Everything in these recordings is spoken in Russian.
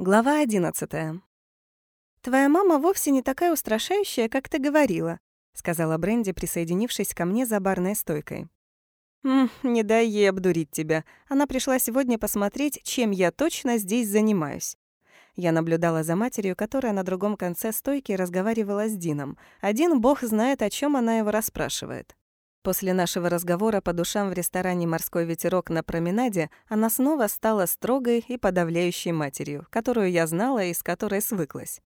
Глава 11. «Твоя мама вовсе не такая устрашающая, как ты говорила», сказала Бренди, присоединившись ко мне за барной стойкой. «М, не дай ей обдурить тебя. Она пришла сегодня посмотреть, чем я точно здесь занимаюсь». Я наблюдала за матерью, которая на другом конце стойки разговаривала с Дином. Один бог знает, о чем она его расспрашивает. После нашего разговора по душам в ресторане «Морской ветерок» на променаде она снова стала строгой и подавляющей матерью, которую я знала и с которой свыклась.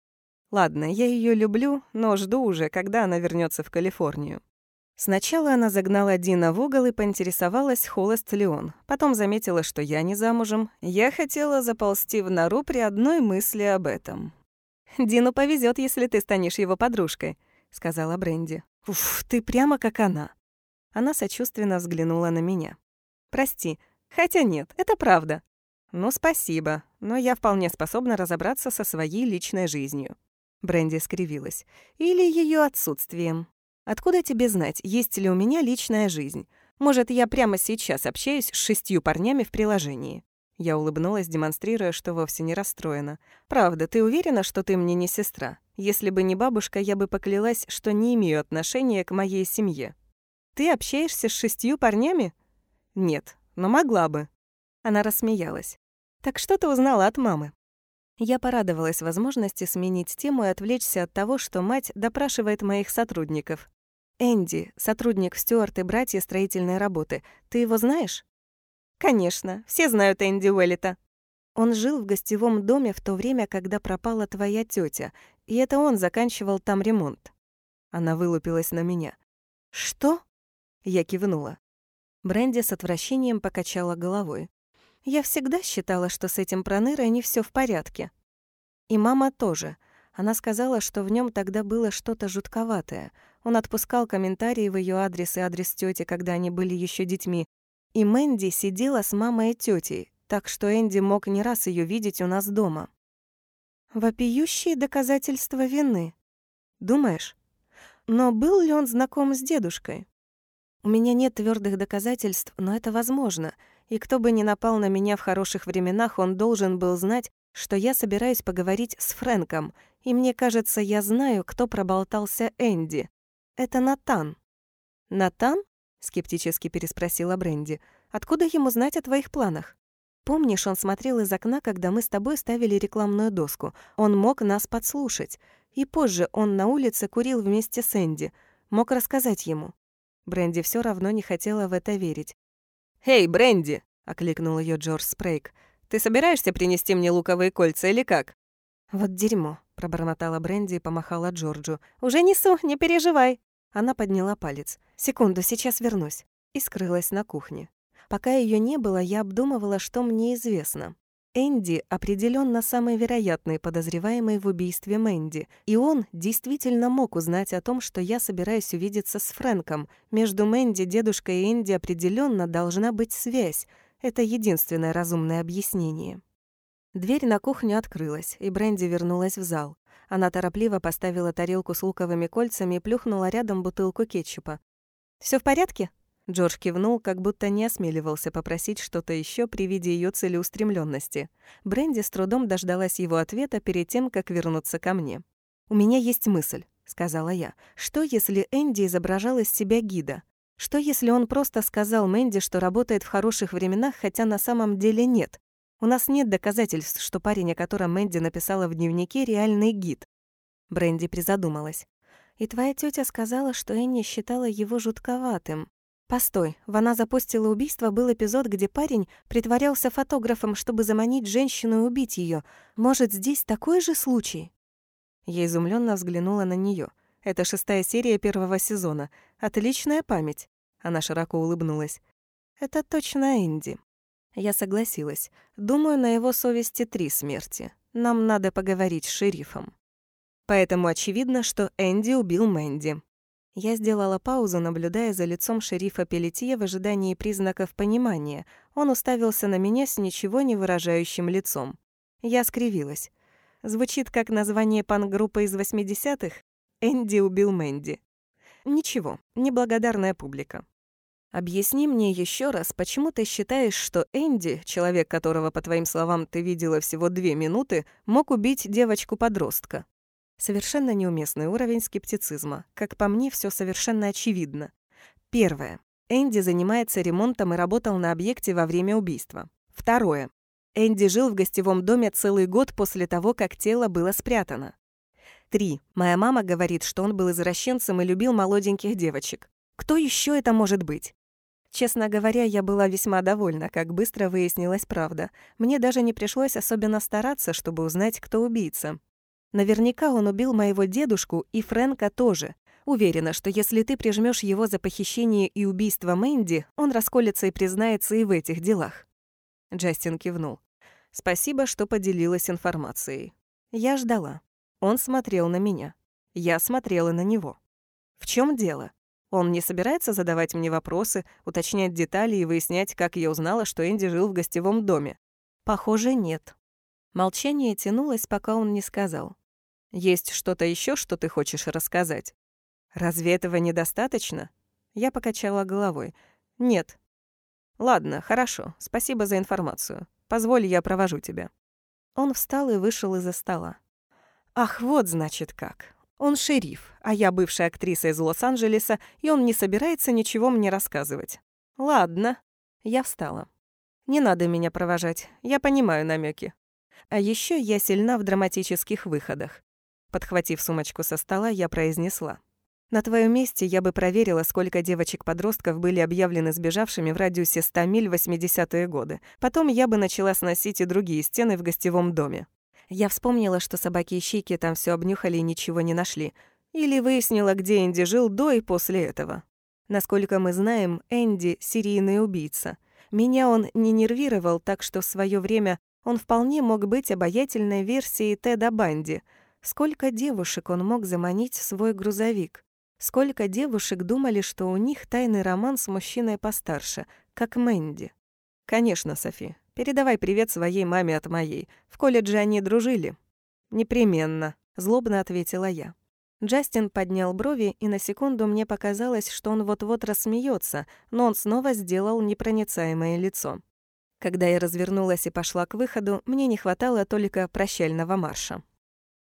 Ладно, я ее люблю, но жду уже, когда она вернется в Калифорнию. Сначала она загнала Дина в угол и поинтересовалась, холост ли он. Потом заметила, что я не замужем. Я хотела заползти в нору при одной мысли об этом. «Дину повезет, если ты станешь его подружкой», — сказала Бренди. «Уф, ты прямо как она». Она сочувственно взглянула на меня. «Прости. Хотя нет, это правда». «Ну, спасибо, но я вполне способна разобраться со своей личной жизнью». Бренди скривилась. «Или ее отсутствием. Откуда тебе знать, есть ли у меня личная жизнь? Может, я прямо сейчас общаюсь с шестью парнями в приложении?» Я улыбнулась, демонстрируя, что вовсе не расстроена. «Правда, ты уверена, что ты мне не сестра? Если бы не бабушка, я бы поклялась, что не имею отношения к моей семье». Ты общаешься с шестью парнями? Нет, но могла бы. Она рассмеялась. Так что ты узнала от мамы? Я порадовалась возможности сменить тему и отвлечься от того, что мать допрашивает моих сотрудников. «Энди, сотрудник Стюарт и братья строительной работы. Ты его знаешь?» «Конечно, все знают Энди Уэллита». Он жил в гостевом доме в то время, когда пропала твоя тетя, и это он заканчивал там ремонт. Она вылупилась на меня. «Что?» Я кивнула. Бренди с отвращением покачала головой. Я всегда считала, что с этим пронырой не все в порядке. И мама тоже. Она сказала, что в нем тогда было что-то жутковатое. Он отпускал комментарии в ее адрес и адрес тети, когда они были еще детьми. И Мэнди сидела с мамой и тетей, так что Энди мог не раз ее видеть у нас дома. Вопиющие доказательства вины. Думаешь? Но был ли он знаком с дедушкой? У меня нет твердых доказательств, но это возможно. И кто бы ни напал на меня в хороших временах, он должен был знать, что я собираюсь поговорить с Фрэнком. И мне кажется, я знаю, кто проболтался Энди. Это Натан. Натан? скептически переспросила Бренди. Откуда ему знать о твоих планах? Помнишь, он смотрел из окна, когда мы с тобой ставили рекламную доску. Он мог нас подслушать. И позже он на улице курил вместе с Энди. Мог рассказать ему. Бренди все равно не хотела в это верить. «Эй, Бренди!» — окликнул ее Джордж Спрейк. «Ты собираешься принести мне луковые кольца или как?» «Вот дерьмо», — пробормотала Бренди и помахала Джорджу. «Уже несу, не переживай». Она подняла палец. «Секунду, сейчас вернусь». И скрылась на кухне. Пока ее не было, я обдумывала, что мне известно. Энди определенно самый вероятный подозреваемый в убийстве Мэнди, и он действительно мог узнать о том, что я собираюсь увидеться с Фрэнком. Между Мэнди, дедушкой и Энди определенно должна быть связь. Это единственное разумное объяснение. Дверь на кухню открылась, и Бренди вернулась в зал. Она торопливо поставила тарелку с луковыми кольцами и плюхнула рядом бутылку кетчупа. Все в порядке?» Джордж кивнул, как будто не осмеливался попросить что-то еще при виде ее целеустремленности. Бренди с трудом дождалась его ответа перед тем, как вернуться ко мне. «У меня есть мысль», — сказала я. «Что, если Энди изображал из себя гида? Что, если он просто сказал Мэнди, что работает в хороших временах, хотя на самом деле нет? У нас нет доказательств, что парень, о котором Мэнди написала в дневнике, реальный гид». Бренди призадумалась. «И твоя тетя сказала, что Энни считала его жутковатым. Постой, в «Она запустила убийство» был эпизод, где парень притворялся фотографом, чтобы заманить женщину и убить ее. Может, здесь такой же случай? Я изумленно взглянула на нее. Это шестая серия первого сезона. Отличная память. Она широко улыбнулась. Это точно Энди. Я согласилась. Думаю, на его совести три смерти. Нам надо поговорить с шерифом. Поэтому очевидно, что Энди убил Мэнди. Я сделала паузу, наблюдая за лицом шерифа Пелетье в ожидании признаков понимания. Он уставился на меня с ничего не выражающим лицом. Я скривилась. Звучит как название пан-группы из 80-х? «Энди убил Мэнди». Ничего, неблагодарная публика. Объясни мне еще раз, почему ты считаешь, что Энди, человек, которого, по твоим словам, ты видела всего две минуты, мог убить девочку-подростка? Совершенно неуместный уровень скептицизма. Как по мне, все совершенно очевидно. Первое. Энди занимается ремонтом и работал на объекте во время убийства. Второе. Энди жил в гостевом доме целый год после того, как тело было спрятано. Три. Моя мама говорит, что он был извращенцем и любил молоденьких девочек. Кто еще это может быть? Честно говоря, я была весьма довольна, как быстро выяснилась правда. Мне даже не пришлось особенно стараться, чтобы узнать, кто убийца. Наверняка он убил моего дедушку и Фрэнка тоже. Уверена, что если ты прижмешь его за похищение и убийство Мэнди, он расколется и признается и в этих делах. Джастин кивнул. Спасибо, что поделилась информацией. Я ждала. Он смотрел на меня. Я смотрела на него. В чем дело? Он не собирается задавать мне вопросы, уточнять детали и выяснять, как я узнала, что Энди жил в гостевом доме. Похоже, нет. Молчание тянулось, пока он не сказал. «Есть что-то еще, что ты хочешь рассказать?» «Разве этого недостаточно?» Я покачала головой. «Нет». «Ладно, хорошо. Спасибо за информацию. Позволь, я провожу тебя». Он встал и вышел из-за стола. «Ах, вот значит как. Он шериф, а я бывшая актриса из Лос-Анджелеса, и он не собирается ничего мне рассказывать. Ладно. Я встала. Не надо меня провожать, я понимаю намеки. А еще я сильна в драматических выходах. Подхватив сумочку со стола, я произнесла. На твоем месте я бы проверила, сколько девочек-подростков были объявлены сбежавшими в радиусе 100 миль в 80-е годы. Потом я бы начала сносить и другие стены в гостевом доме. Я вспомнила, что собаки-ищейки там все обнюхали и ничего не нашли. Или выяснила, где Энди жил до и после этого. Насколько мы знаем, Энди — серийный убийца. Меня он не нервировал, так что в свое время он вполне мог быть обаятельной версией Теда Банди. Сколько девушек он мог заманить в свой грузовик? Сколько девушек думали, что у них тайный роман с мужчиной постарше, как Мэнди? Конечно, Софи, Передавай привет своей маме от моей. В колледже они дружили». «Непременно», — злобно ответила я. Джастин поднял брови, и на секунду мне показалось, что он вот-вот рассмеется, но он снова сделал непроницаемое лицо. Когда я развернулась и пошла к выходу, мне не хватало только прощального марша.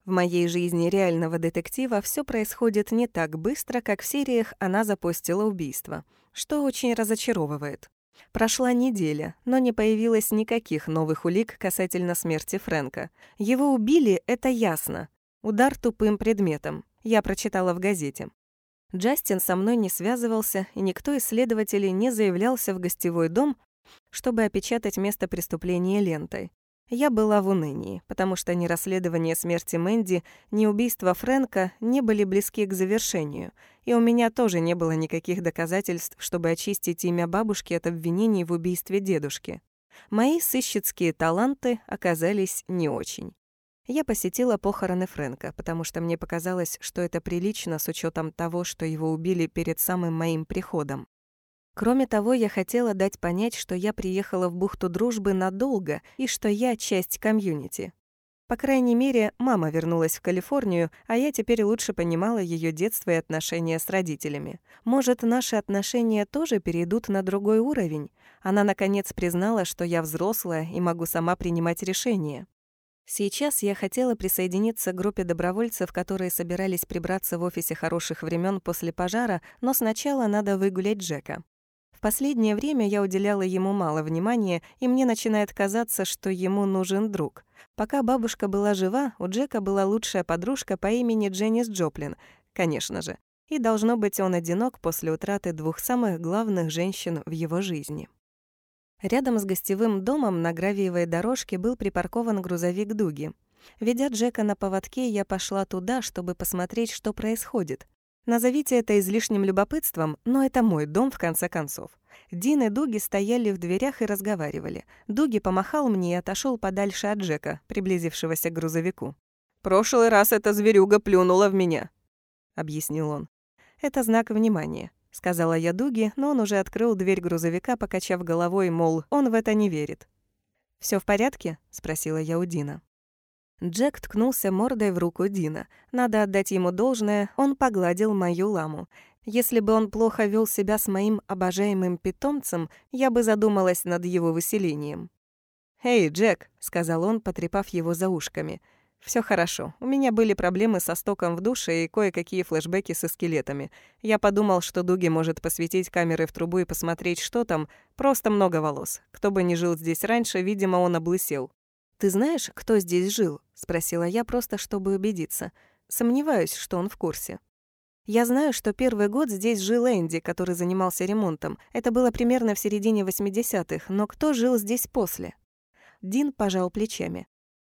В моей жизни реального детектива все происходит не так быстро, как в сериях «Она запустила убийство», что очень разочаровывает. Прошла неделя, но не появилось никаких новых улик касательно смерти Фрэнка. Его убили, это ясно. Удар тупым предметом. Я прочитала в газете. Джастин со мной не связывался, и никто из следователей не заявлялся в гостевой дом, чтобы опечатать место преступления лентой. Я была в унынии, потому что ни расследование смерти Мэнди, ни убийство Фрэнка не были близки к завершению, и у меня тоже не было никаких доказательств, чтобы очистить имя бабушки от обвинений в убийстве дедушки. Мои сыщицкие таланты оказались не очень. Я посетила похороны Фрэнка, потому что мне показалось, что это прилично с учетом того, что его убили перед самым моим приходом. Кроме того, я хотела дать понять, что я приехала в бухту дружбы надолго и что я часть комьюнити. По крайней мере, мама вернулась в Калифорнию, а я теперь лучше понимала ее детство и отношения с родителями. Может, наши отношения тоже перейдут на другой уровень? Она, наконец, признала, что я взрослая и могу сама принимать решения. Сейчас я хотела присоединиться к группе добровольцев, которые собирались прибраться в офисе хороших времен после пожара, но сначала надо выгулять Джека. Последнее время я уделяла ему мало внимания, и мне начинает казаться, что ему нужен друг. Пока бабушка была жива, у Джека была лучшая подружка по имени Дженнис Джоплин, конечно же. И должно быть, он одинок после утраты двух самых главных женщин в его жизни. Рядом с гостевым домом на гравиевой дорожке был припаркован грузовик Дуги. Ведя Джека на поводке, я пошла туда, чтобы посмотреть, что происходит. Назовите это излишним любопытством, но это мой дом в конце концов. Дин и Дуги стояли в дверях и разговаривали. Дуги помахал мне и отошел подальше от Джека, приблизившегося к грузовику. «Прошлый раз эта зверюга плюнула в меня», — объяснил он. «Это знак внимания», — сказала я Дуги, но он уже открыл дверь грузовика, покачав головой, мол, он в это не верит. Все в порядке?» — спросила я у Дина. Джек ткнулся мордой в руку Дина. Надо отдать ему должное, он погладил мою ламу. Если бы он плохо вел себя с моим обожаемым питомцем, я бы задумалась над его выселением. «Эй, Джек», — сказал он, потрепав его за ушками, — все хорошо. У меня были проблемы со стоком в душе и кое-какие флешбеки со скелетами. Я подумал, что Дуги может посветить камеры в трубу и посмотреть, что там. Просто много волос. Кто бы ни жил здесь раньше, видимо, он облысел. «Ты знаешь, кто здесь жил?» — спросила я, просто чтобы убедиться. Сомневаюсь, что он в курсе. Я знаю, что первый год здесь жил Энди, который занимался ремонтом. Это было примерно в середине 80-х, но кто жил здесь после? Дин пожал плечами.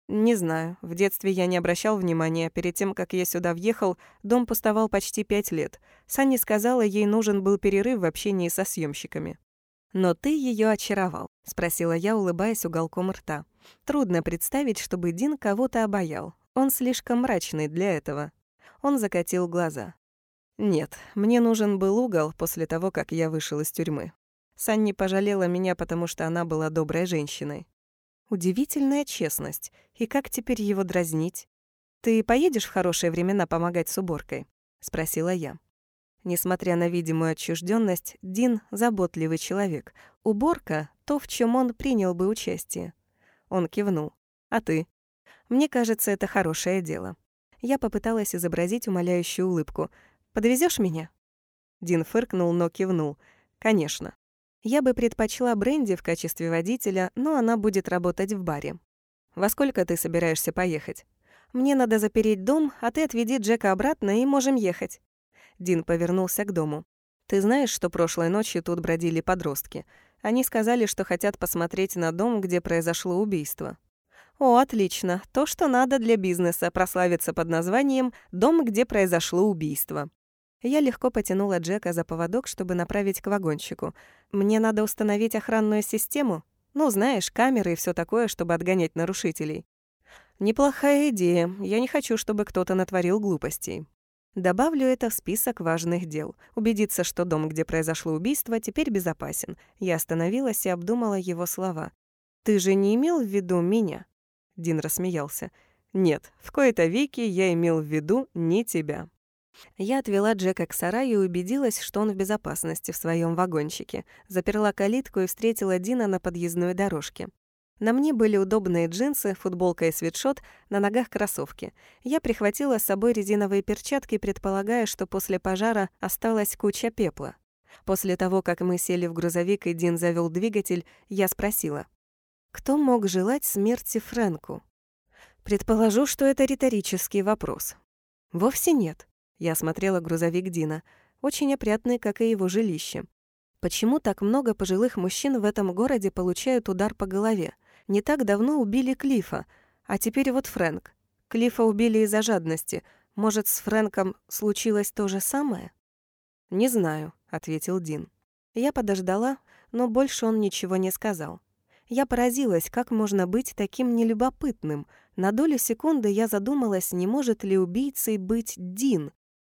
Не знаю. В детстве я не обращал внимания. Перед тем, как я сюда въехал, дом пустовал почти пять лет. Санни сказала, ей нужен был перерыв в общении со съемщиками. «Но ты ее очаровал», — спросила я, улыбаясь уголком рта. «Трудно представить, чтобы Дин кого-то обаял. Он слишком мрачный для этого». Он закатил глаза. «Нет, мне нужен был угол после того, как я вышел из тюрьмы. Санни пожалела меня, потому что она была доброй женщиной. Удивительная честность. И как теперь его дразнить? «Ты поедешь в хорошие времена помогать с уборкой?» — спросила я. Несмотря на видимую отчужденность, Дин — заботливый человек. Уборка — то, в чем он принял бы участие. Он кивнул. «А ты?» «Мне кажется, это хорошее дело». Я попыталась изобразить умоляющую улыбку. Подвезешь меня?» Дин фыркнул, но кивнул. «Конечно». Я бы предпочла Бренди в качестве водителя, но она будет работать в баре. Во сколько ты собираешься поехать? Мне надо запереть дом, а ты отведи Джека обратно и можем ехать. Дин повернулся к дому. Ты знаешь, что прошлой ночью тут бродили подростки? Они сказали, что хотят посмотреть на дом, где произошло убийство. О, отлично. То, что надо для бизнеса, прославиться под названием «Дом, где произошло убийство». Я легко потянула Джека за поводок, чтобы направить к вагончику. Мне надо установить охранную систему. Ну, знаешь, камеры и все такое, чтобы отгонять нарушителей. Неплохая идея. Я не хочу, чтобы кто-то натворил глупостей. Добавлю это в список важных дел. Убедиться, что дом, где произошло убийство, теперь безопасен. Я остановилась и обдумала его слова. «Ты же не имел в виду меня?» Дин рассмеялся. «Нет, в кои-то веки я имел в виду не тебя». Я отвела Джека к сараю и убедилась, что он в безопасности в своем вагончике. Заперла калитку и встретила Дина на подъездной дорожке. На мне были удобные джинсы, футболка и свитшот, на ногах кроссовки. Я прихватила с собой резиновые перчатки, предполагая, что после пожара осталась куча пепла. После того, как мы сели в грузовик и Дин завел двигатель, я спросила, «Кто мог желать смерти Фрэнку?» Предположу, что это риторический вопрос. Вовсе нет. Я осмотрела грузовик Дина, очень опрятный, как и его жилище. Почему так много пожилых мужчин в этом городе получают удар по голове? Не так давно убили Клифа, а теперь вот Фрэнк. Клифа убили из-за жадности. Может, с Фрэнком случилось то же самое? «Не знаю», — ответил Дин. Я подождала, но больше он ничего не сказал. Я поразилась, как можно быть таким нелюбопытным. На долю секунды я задумалась, не может ли убийцей быть Дин,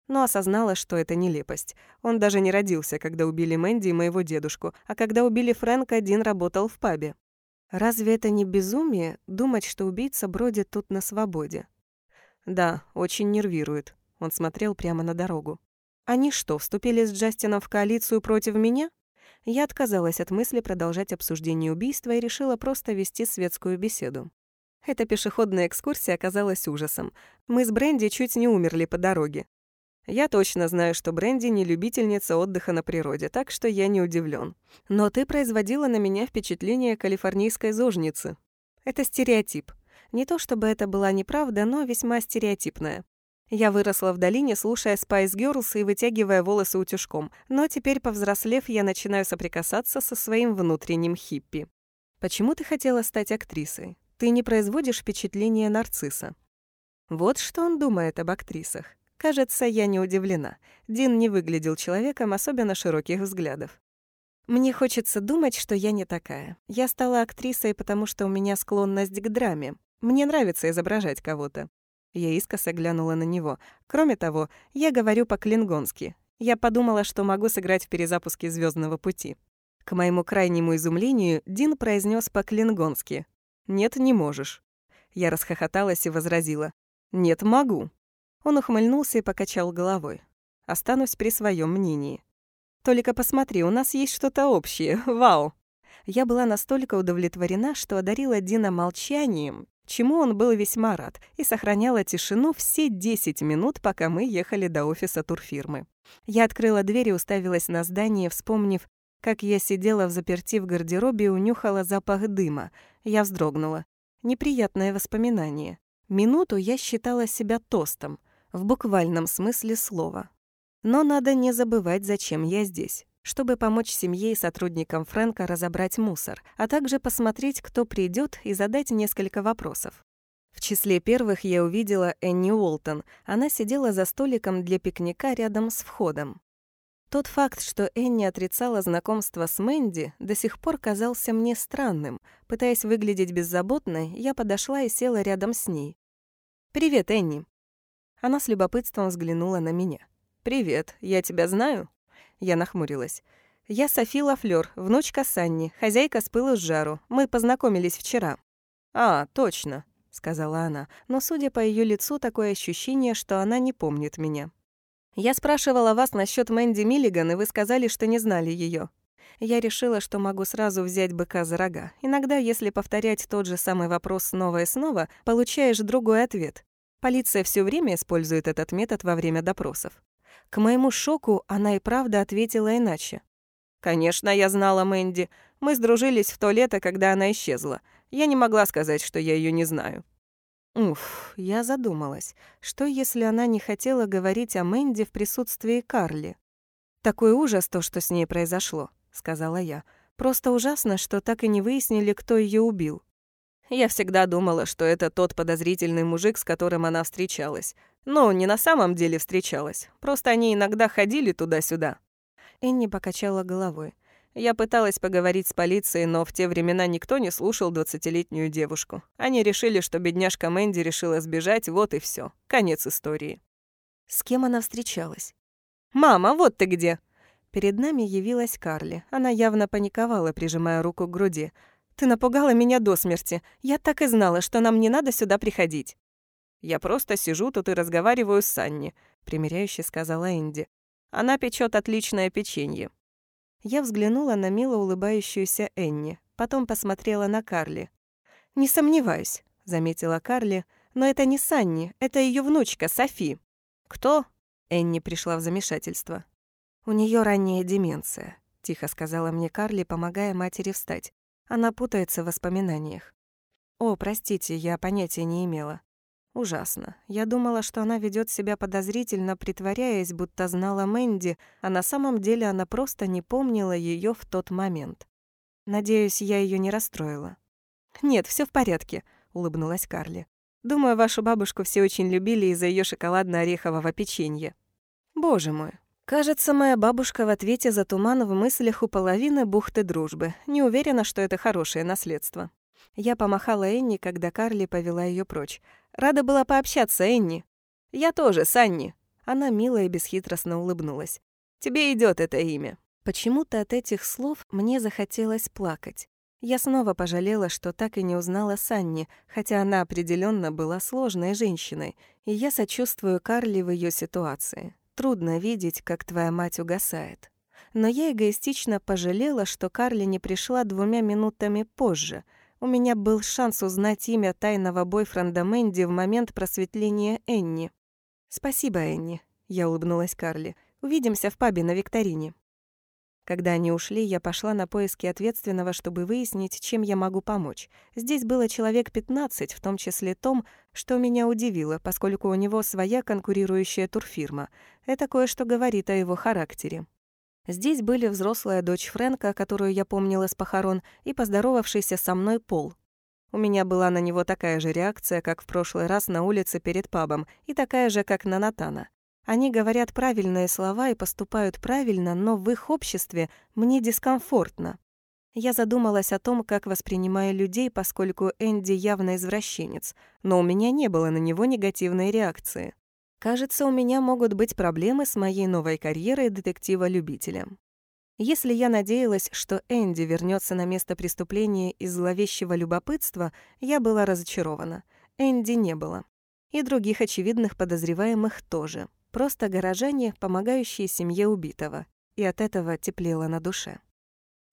но осознала, что это нелепость. Он даже не родился, когда убили Мэнди и моего дедушку, а когда убили Фрэнка, Дин работал в пабе. Разве это не безумие думать, что убийца бродит тут на свободе? Да, очень нервирует. Он смотрел прямо на дорогу. Они что, вступили с Джастином в коалицию против меня? Я отказалась от мысли продолжать обсуждение убийства и решила просто вести светскую беседу. Эта пешеходная экскурсия оказалась ужасом. Мы с Бренди чуть не умерли по дороге. Я точно знаю, что Бренди не любительница отдыха на природе, так что я не удивлен. Но ты производила на меня впечатление калифорнийской зожницы. Это стереотип. Не то чтобы это была неправда, но весьма стереотипная. Я выросла в долине, слушая Spice Girls и вытягивая волосы утюжком, но теперь, повзрослев, я начинаю соприкасаться со своим внутренним хиппи. Почему ты хотела стать актрисой? Ты не производишь впечатление нарцисса. Вот что он думает об актрисах. Кажется, я не удивлена. Дин не выглядел человеком особенно широких взглядов. Мне хочется думать, что я не такая. Я стала актрисой, потому что у меня склонность к драме. Мне нравится изображать кого-то. Я искоса глянула на него. Кроме того, я говорю по-клингонски. Я подумала, что могу сыграть в перезапуске Звездного пути». К моему крайнему изумлению Дин произнес по-клингонски. «Нет, не можешь». Я расхохоталась и возразила. «Нет, могу». Он ухмыльнулся и покачал головой. Останусь при своем мнении. Только посмотри, у нас есть что-то общее. Вау! Я была настолько удовлетворена, что одарила Дина молчанием, чему он был весьма рад, и сохраняла тишину все 10 минут, пока мы ехали до офиса турфирмы. Я открыла дверь и уставилась на здание, вспомнив, как я сидела в заперти в гардеробе и унюхала запах дыма. Я вздрогнула. Неприятное воспоминание. Минуту я считала себя тостом, в буквальном смысле слова. Но надо не забывать, зачем я здесь чтобы помочь семье и сотрудникам Фрэнка разобрать мусор, а также посмотреть, кто придет и задать несколько вопросов. В числе первых я увидела Энни Уолтон. Она сидела за столиком для пикника рядом с входом. Тот факт, что Энни отрицала знакомство с Мэнди, до сих пор казался мне странным. Пытаясь выглядеть беззаботной, я подошла и села рядом с ней. «Привет, Энни». Она с любопытством взглянула на меня. «Привет, я тебя знаю?» Я нахмурилась. «Я Софи Лафлёр, внучка Санни, хозяйка с пылу с жару. Мы познакомились вчера». «А, точно», — сказала она, но, судя по ее лицу, такое ощущение, что она не помнит меня. «Я спрашивала вас насчет Мэнди Миллиган, и вы сказали, что не знали ее. Я решила, что могу сразу взять быка за рога. Иногда, если повторять тот же самый вопрос снова и снова, получаешь другой ответ. Полиция все время использует этот метод во время допросов. К моему шоку она и правда ответила иначе. «Конечно, я знала Мэнди. Мы сдружились в то лето, когда она исчезла. Я не могла сказать, что я ее не знаю». Уф, я задумалась, что если она не хотела говорить о Мэнди в присутствии Карли? «Такой ужас то, что с ней произошло», — сказала я. «Просто ужасно, что так и не выяснили, кто ее убил». Я всегда думала, что это тот подозрительный мужик, с которым она встречалась. Ну, не на самом деле встречалась. Просто они иногда ходили туда-сюда. Энни покачала головой. Я пыталась поговорить с полицией, но в те времена никто не слушал двадцатилетнюю девушку. Они решили, что бедняжка Мэнди решила сбежать, вот и все. Конец истории. С кем она встречалась? «Мама, вот ты где!» Перед нами явилась Карли. Она явно паниковала, прижимая руку к груди. «Ты напугала меня до смерти. Я так и знала, что нам не надо сюда приходить». «Я просто сижу тут и разговариваю с Санни», — примиряюще сказала Энди. «Она печет отличное печенье». Я взглянула на мило улыбающуюся Энни, потом посмотрела на Карли. «Не сомневаюсь», — заметила Карли, «но это не Санни, это ее внучка Софи». «Кто?» — Энни пришла в замешательство. «У нее ранняя деменция», — тихо сказала мне Карли, помогая матери встать. Она путается в воспоминаниях. «О, простите, я понятия не имела». Ужасно. Я думала, что она ведет себя подозрительно, притворяясь, будто знала Мэнди, а на самом деле она просто не помнила ее в тот момент. Надеюсь, я ее не расстроила. «Нет, все в порядке», — улыбнулась Карли. «Думаю, вашу бабушку все очень любили из-за ее шоколадно-орехового печенья». «Боже мой, Кажется, моя бабушка в ответе за туман в мыслях у половины бухты дружбы. Не уверена, что это хорошее наследство. Я помахала Энни, когда Карли повела ее прочь. Рада была пообщаться, Энни. Я тоже, Санни. Она мило и бесхитростно улыбнулась. Тебе идет это имя. Почему-то от этих слов мне захотелось плакать. Я снова пожалела, что так и не узнала Санни, хотя она определенно была сложной женщиной, и я сочувствую Карли в ее ситуации. Трудно видеть, как твоя мать угасает. Но я эгоистично пожалела, что Карли не пришла двумя минутами позже. У меня был шанс узнать имя тайного бойфренда Мэнди в момент просветления Энни. «Спасибо, Энни», — я улыбнулась Карли. «Увидимся в пабе на викторине». Когда они ушли, я пошла на поиски ответственного, чтобы выяснить, чем я могу помочь. Здесь было человек 15, в том числе Том, что меня удивило, поскольку у него своя конкурирующая турфирма. Это кое-что говорит о его характере. Здесь были взрослая дочь Фрэнка, которую я помнила с похорон, и поздоровавшийся со мной Пол. У меня была на него такая же реакция, как в прошлый раз на улице перед пабом, и такая же, как на Натана. Они говорят правильные слова и поступают правильно, но в их обществе мне дискомфортно. Я задумалась о том, как воспринимаю людей, поскольку Энди явно извращенец, но у меня не было на него негативной реакции. Кажется, у меня могут быть проблемы с моей новой карьерой детектива-любителя. Если я надеялась, что Энди вернется на место преступления из зловещего любопытства, я была разочарована. Энди не было. И других очевидных подозреваемых тоже. Просто горожане, помогающие семье убитого. И от этого теплело на душе.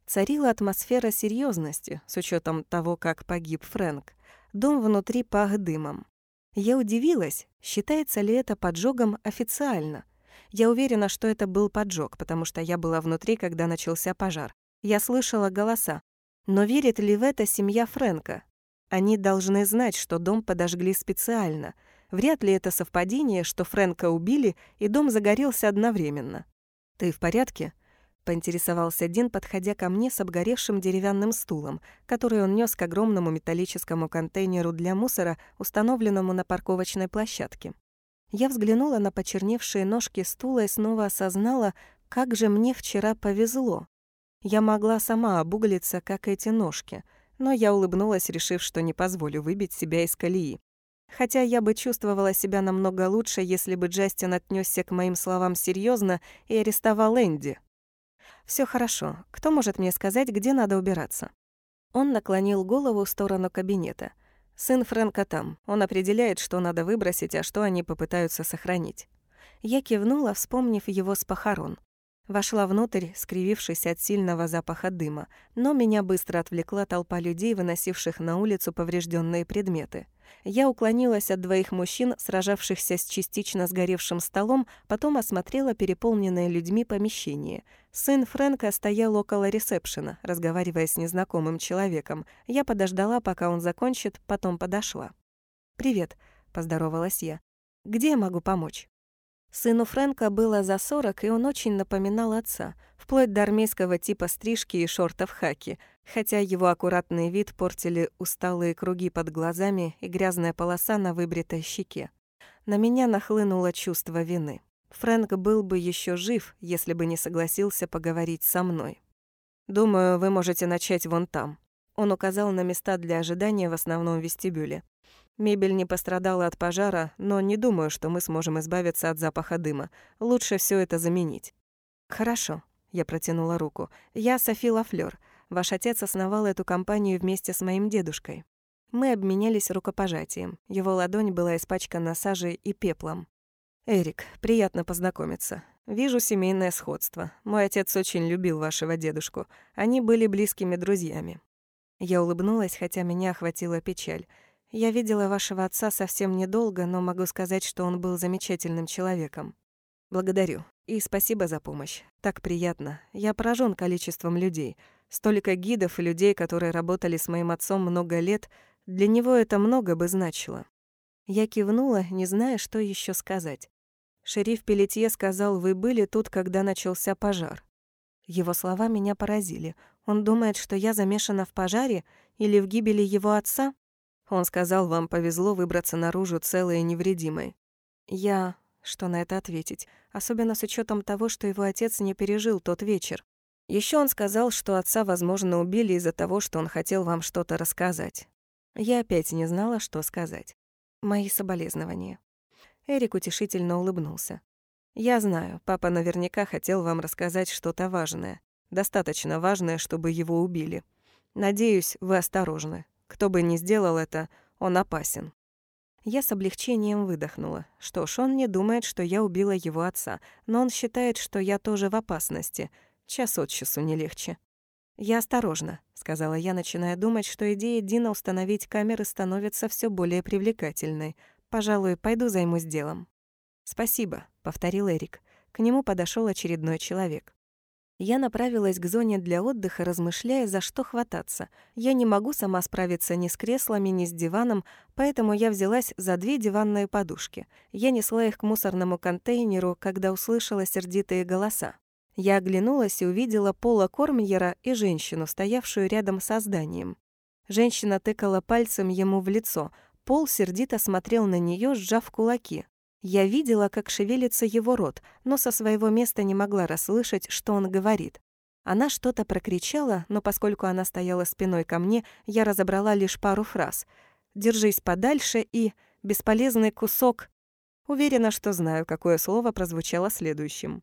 Царила атмосфера серьезности, с учетом того, как погиб Фрэнк. Дом внутри пах дымом. Я удивилась, считается ли это поджогом официально. Я уверена, что это был поджог, потому что я была внутри, когда начался пожар. Я слышала голоса. Но верит ли в это семья Фрэнка? Они должны знать, что дом подожгли специально. Вряд ли это совпадение, что Фрэнка убили, и дом загорелся одновременно. «Ты в порядке?» — поинтересовался Дин, подходя ко мне с обгоревшим деревянным стулом, который он нес к огромному металлическому контейнеру для мусора, установленному на парковочной площадке. Я взглянула на почерневшие ножки стула и снова осознала, как же мне вчера повезло. Я могла сама обуглиться, как эти ножки, но я улыбнулась, решив, что не позволю выбить себя из колеи. Хотя я бы чувствовала себя намного лучше, если бы Джастин отнесся к моим словам серьезно и арестовал Энди. Все хорошо. Кто может мне сказать, где надо убираться?» Он наклонил голову в сторону кабинета. «Сын Фрэнка там. Он определяет, что надо выбросить, а что они попытаются сохранить». Я кивнула, вспомнив его с похорон. Вошла внутрь, скривившись от сильного запаха дыма, но меня быстро отвлекла толпа людей, выносивших на улицу поврежденные предметы. Я уклонилась от двоих мужчин, сражавшихся с частично сгоревшим столом, потом осмотрела переполненное людьми помещение. Сын Фрэнка стоял около ресепшена, разговаривая с незнакомым человеком. Я подождала, пока он закончит, потом подошла. «Привет», — поздоровалась я. «Где я могу помочь?» Сыну Фрэнка было за 40, и он очень напоминал отца, вплоть до армейского типа стрижки и шортов хаки, хотя его аккуратный вид портили усталые круги под глазами и грязная полоса на выбритой щеке. На меня нахлынуло чувство вины. Фрэнк был бы еще жив, если бы не согласился поговорить со мной. «Думаю, вы можете начать вон там». Он указал на места для ожидания в основном вестибюле. Мебель не пострадала от пожара, но не думаю, что мы сможем избавиться от запаха дыма. Лучше все это заменить». «Хорошо», — я протянула руку. «Я Софи Лафлёр. Ваш отец основал эту компанию вместе с моим дедушкой». Мы обменялись рукопожатием. Его ладонь была испачкана сажей и пеплом. «Эрик, приятно познакомиться. Вижу семейное сходство. Мой отец очень любил вашего дедушку. Они были близкими друзьями». Я улыбнулась, хотя меня охватила печаль. Я видела вашего отца совсем недолго, но могу сказать, что он был замечательным человеком. Благодарю. И спасибо за помощь. Так приятно. Я поражен количеством людей. Столько гидов и людей, которые работали с моим отцом много лет, для него это много бы значило. Я кивнула, не зная, что еще сказать. Шериф Пелетье сказал, вы были тут, когда начался пожар. Его слова меня поразили. Он думает, что я замешана в пожаре или в гибели его отца? Он сказал, вам повезло выбраться наружу целой и невредимой. Я... Что на это ответить? Особенно с учетом того, что его отец не пережил тот вечер. Еще он сказал, что отца, возможно, убили из-за того, что он хотел вам что-то рассказать. Я опять не знала, что сказать. Мои соболезнования. Эрик утешительно улыбнулся. «Я знаю, папа наверняка хотел вам рассказать что-то важное. Достаточно важное, чтобы его убили. Надеюсь, вы осторожны. Кто бы ни сделал это, он опасен. Я с облегчением выдохнула. Что ж, он не думает, что я убила его отца, но он считает, что я тоже в опасности. Час от часу не легче. «Я осторожна», — сказала я, начиная думать, что идея Дина установить камеры становится все более привлекательной. «Пожалуй, пойду займусь делом». «Спасибо», — повторил Эрик. К нему подошел очередной человек. Я направилась к зоне для отдыха, размышляя, за что хвататься. Я не могу сама справиться ни с креслами, ни с диваном, поэтому я взялась за две диванные подушки. Я несла их к мусорному контейнеру, когда услышала сердитые голоса. Я оглянулась и увидела Пола Кормьера и женщину, стоявшую рядом со зданием. Женщина тыкала пальцем ему в лицо. Пол сердито смотрел на нее, сжав кулаки. Я видела, как шевелится его рот, но со своего места не могла расслышать, что он говорит. Она что-то прокричала, но поскольку она стояла спиной ко мне, я разобрала лишь пару фраз. «Держись подальше» и «бесполезный кусок». Уверена, что знаю, какое слово прозвучало следующим.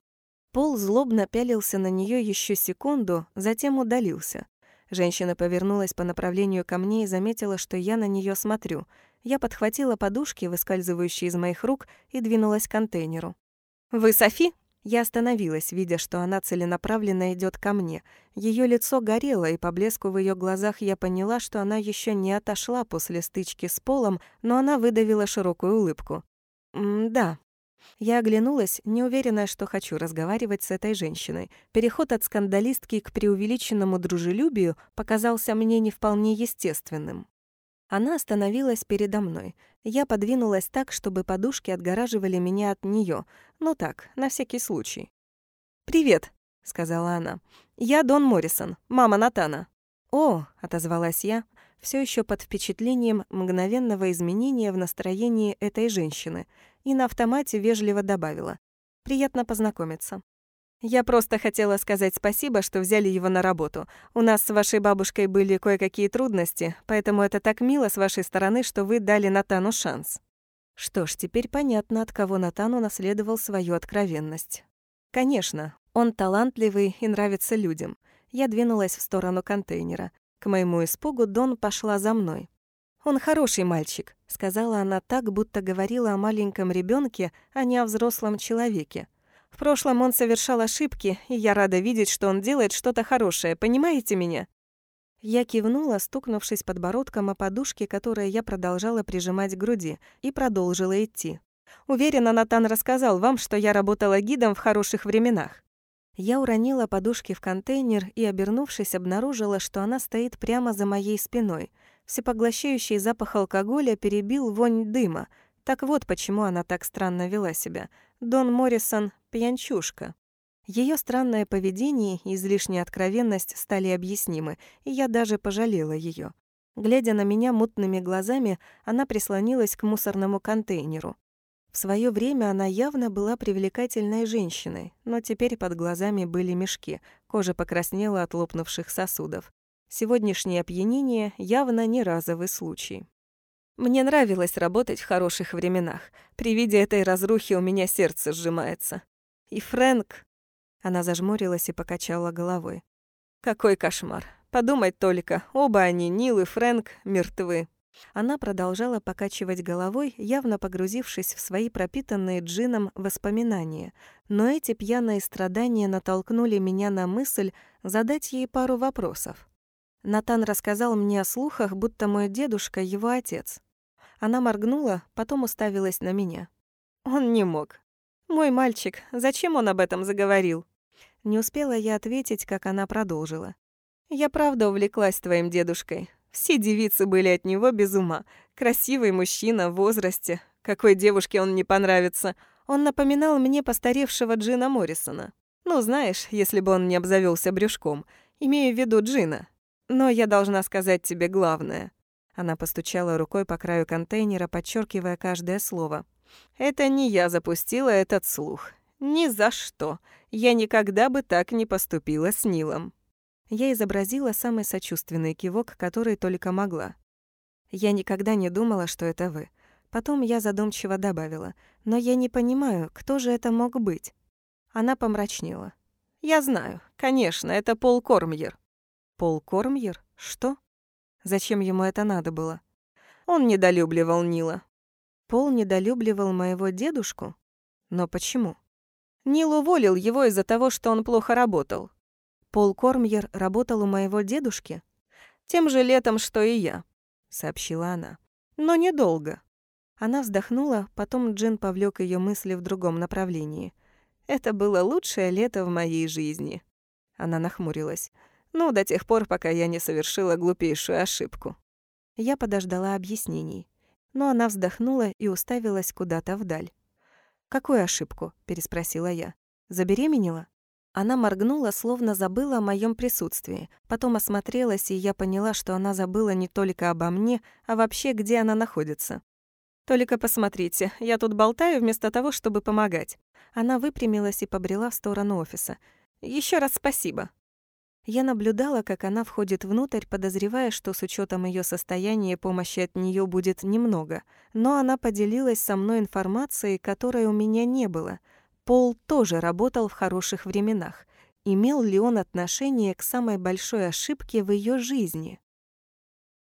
Пол злобно пялился на нее еще секунду, затем удалился. Женщина повернулась по направлению ко мне и заметила, что я на нее смотрю — я подхватила подушки, выскальзывающие из моих рук, и двинулась к контейнеру. «Вы Софи?» Я остановилась, видя, что она целенаправленно идет ко мне. Ее лицо горело, и по блеску в ее глазах я поняла, что она еще не отошла после стычки с Полом, но она выдавила широкую улыбку. «Да». Я оглянулась, неуверенная, что хочу разговаривать с этой женщиной. Переход от скандалистки к преувеличенному дружелюбию показался мне не вполне естественным. Она остановилась передо мной. Я подвинулась так, чтобы подушки отгораживали меня от нее. Ну так, на всякий случай. «Привет», — сказала она. «Я Дон Моррисон, мама Натана». «О», — отозвалась я, все еще под впечатлением мгновенного изменения в настроении этой женщины, и на автомате вежливо добавила. «Приятно познакомиться». Я просто хотела сказать спасибо, что взяли его на работу. У нас с вашей бабушкой были кое-какие трудности, поэтому это так мило с вашей стороны, что вы дали Натану шанс. Что ж, теперь понятно, от кого Натан унаследовал свою откровенность. Конечно, он талантливый и нравится людям. Я двинулась в сторону контейнера. К моему испугу Дон пошла за мной. «Он хороший мальчик», — сказала она так, будто говорила о маленьком ребенке, а не о взрослом человеке. В прошлом он совершал ошибки, и я рада видеть, что он делает что-то хорошее, понимаете меня?» Я кивнула, стукнувшись подбородком о подушке, которую я продолжала прижимать к груди, и продолжила идти. «Уверена, Натан рассказал вам, что я работала гидом в хороших временах». Я уронила подушки в контейнер и, обернувшись, обнаружила, что она стоит прямо за моей спиной. Всепоглощающий запах алкоголя перебил вонь дыма. Так вот почему она так странно вела себя. Дон Моррисон — пьянчушка. Ее странное поведение и излишняя откровенность стали объяснимы, и я даже пожалела ее. Глядя на меня мутными глазами, она прислонилась к мусорному контейнеру. В свое время она явно была привлекательной женщиной, но теперь под глазами были мешки, кожа покраснела от лопнувших сосудов. Сегодняшнее опьянение явно не разовый случай. Мне нравилось работать в хороших временах. При виде этой разрухи у меня сердце сжимается. И Фрэнк... Она зажмурилась и покачала головой. Какой кошмар. Подумать только, оба они, Нил и Фрэнк, мертвы. Она продолжала покачивать головой, явно погрузившись в свои пропитанные джином воспоминания. Но эти пьяные страдания натолкнули меня на мысль задать ей пару вопросов. Натан рассказал мне о слухах, будто мой дедушка — его отец. Она моргнула, потом уставилась на меня. Он не мог. Мой мальчик, зачем он об этом заговорил? Не успела я ответить, как она продолжила. Я правда увлеклась твоим дедушкой. Все девицы были от него без ума. Красивый мужчина в возрасте. Какой девушке он не понравится. Он напоминал мне постаревшего Джина Моррисона. Ну, знаешь, если бы он не обзавелся брюшком. Имею в виду Джина. Но я должна сказать тебе главное. Она постучала рукой по краю контейнера, подчеркивая каждое слово. «Это не я запустила этот слух. Ни за что. Я никогда бы так не поступила с Нилом». Я изобразила самый сочувственный кивок, который только могла. «Я никогда не думала, что это вы. Потом я задумчиво добавила. Но я не понимаю, кто же это мог быть?» Она помрачнела. «Я знаю. Конечно, это Пол Кормьер». «Пол Кормьер? Что?» Зачем ему это надо было? Он недолюбливал Нила. Пол недолюбливал моего дедушку? Но почему? Нил уволил его из-за того, что он плохо работал. Пол Кормьер работал у моего дедушки? Тем же летом, что и я, сообщила она. Но недолго. Она вздохнула, потом Джин повлек ее мысли в другом направлении. Это было лучшее лето в моей жизни. Она нахмурилась. Ну, до тех пор, пока я не совершила глупейшую ошибку. Я подождала объяснений. Но она вздохнула и уставилась куда-то вдаль. «Какую ошибку?» — переспросила я. «Забеременела?» Она моргнула, словно забыла о моем присутствии. Потом осмотрелась, и я поняла, что она забыла не только обо мне, а вообще, где она находится. «Только посмотрите, я тут болтаю вместо того, чтобы помогать». Она выпрямилась и побрела в сторону офиса. Еще раз спасибо». Я наблюдала, как она входит внутрь, подозревая, что с учетом ее состояния помощи от нее будет немного. Но она поделилась со мной информацией, которой у меня не было. Пол тоже работал в хороших временах. Имел ли он отношение к самой большой ошибке в ее жизни?